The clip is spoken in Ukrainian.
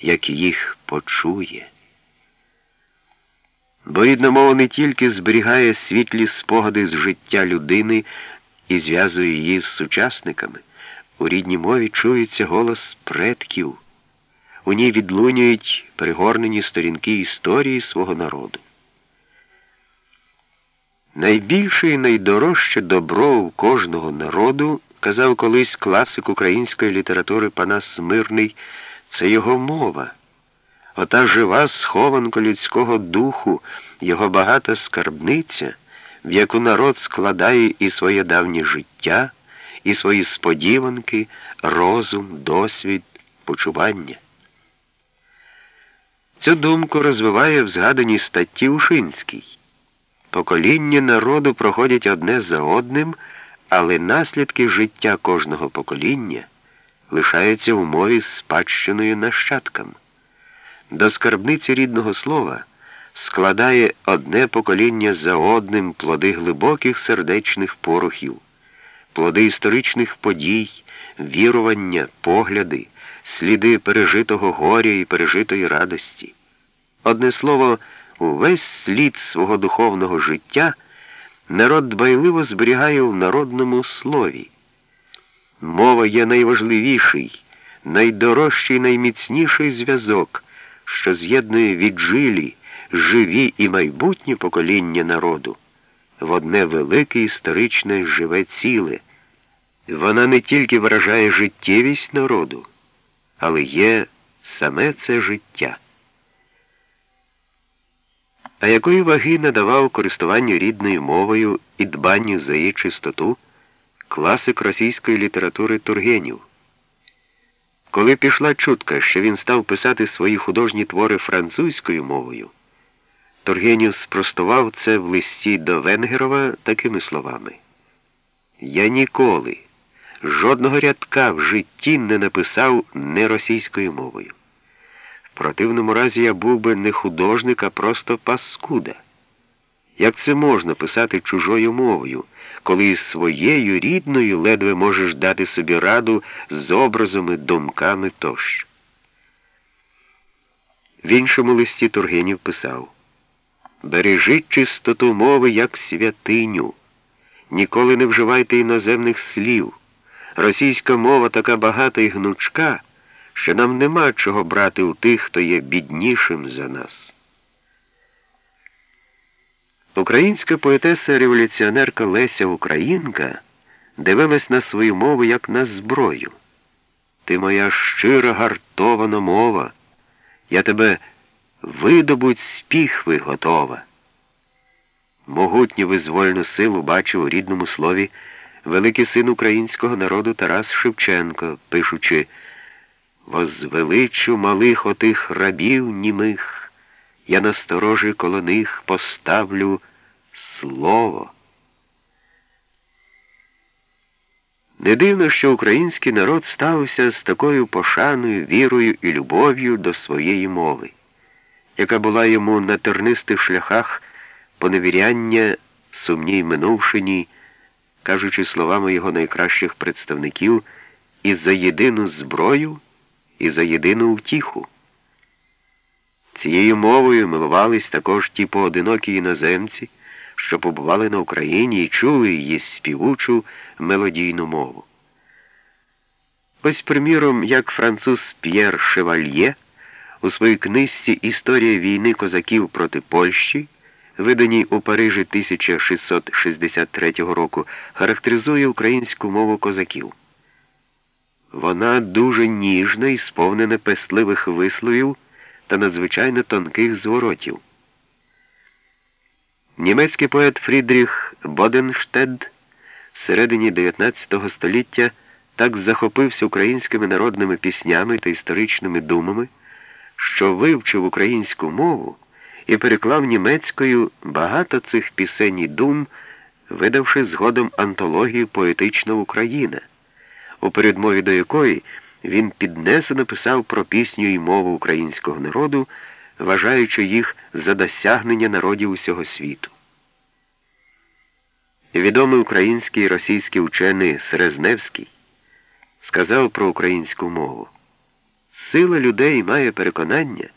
як їх почує. Бо рідна мова не тільки зберігає світлі спогади з життя людини і зв'язує її з сучасниками, у рідній мові чується голос предків, у ній відлунюють пригорнені сторінки історії свого народу. Найбільше і найдорожче добро у кожного народу, казав колись класик української літератури Панас Мирний, це його мова. Ота жива схованка людського духу, його багата скарбниця, в яку народ складає і своє давнє життя, і свої сподіванки, розум, досвід, почування. Цю думку розвиває в згаданій статті Ушинський. Покоління народу проходять одне за одним, але наслідки життя кожного покоління лишаються в мові спадщиною нащадкам. До скарбниці рідного слова складає одне покоління за одним плоди глибоких сердечних порухів, плоди історичних подій, вірування, погляди, сліди пережитого горя і пережитої радості. Одне слово, увесь слід свого духовного життя народ дбайливо зберігає в народному слові. Мова є найважливіший, найдорожчий, найміцніший зв'язок, що з'єднує віджилі, живі і майбутні покоління народу в одне велике історичне живе ціле. Вона не тільки вражає життєвість народу, але є саме це життя. А якої ваги надавав користуванню рідною мовою і дбанню за її чистоту класик російської літератури Тургенів? Коли пішла чутка, що він став писати свої художні твори французькою мовою, Тургенів спростував це в листі до Венгерова такими словами: Я ніколи, жодного рядка в житті не написав не російською мовою. В противному разі я був би не художник, а просто паскуда. Як це можна писати чужою мовою, коли своєю рідною ледве можеш дати собі раду з образами, думками тощо? В іншому листі Тургенів писав Бережіть чистоту мови як святиню, ніколи не вживайте іноземних слів. Російська мова така багата і гнучка що нам нема чого брати у тих, хто є біднішим за нас. Українська поетеса-революціонерка Леся Українка дивилась на свою мову як на зброю. Ти моя щира гартована мова, я тебе видобуть з піхви готова. Могутню визвольну силу бачу у рідному слові великий син українського народу Тарас Шевченко, пишучи Возвеличу малих отих рабів німих, я насторожі коло них поставлю слово. Не дивно, що український народ ставився з такою пошаною, вірою і любов'ю до своєї мови, яка була йому на тернистих шляхах поневіряння сумній минувшині, кажучи словами його найкращих представників, і за єдину зброю і за єдину втіху. Цією мовою милувались також ті поодинокі іноземці, що побували на Україні і чули її співучу мелодійну мову. Ось, приміром, як француз П'єр Шевальє у своїй книжці Історія війни козаків проти Польщі, виданій у Парижі 1663 року, характеризує українську мову козаків. Вона дуже ніжна і сповнена пестливих висловів та надзвичайно тонких зворотів. Німецький поет Фрідріх Боденштед в середині 19 століття так захопився українськими народними піснями та історичними думами, що вивчив українську мову і переклав німецькою багато цих пісень і дум, видавши згодом антологію Поетична Україна у передмові до якої він піднесено писав про пісню і мову українського народу, вважаючи їх за досягнення народів усього світу. Відомий український і російський учений Серезневський сказав про українську мову. Сила людей має переконання.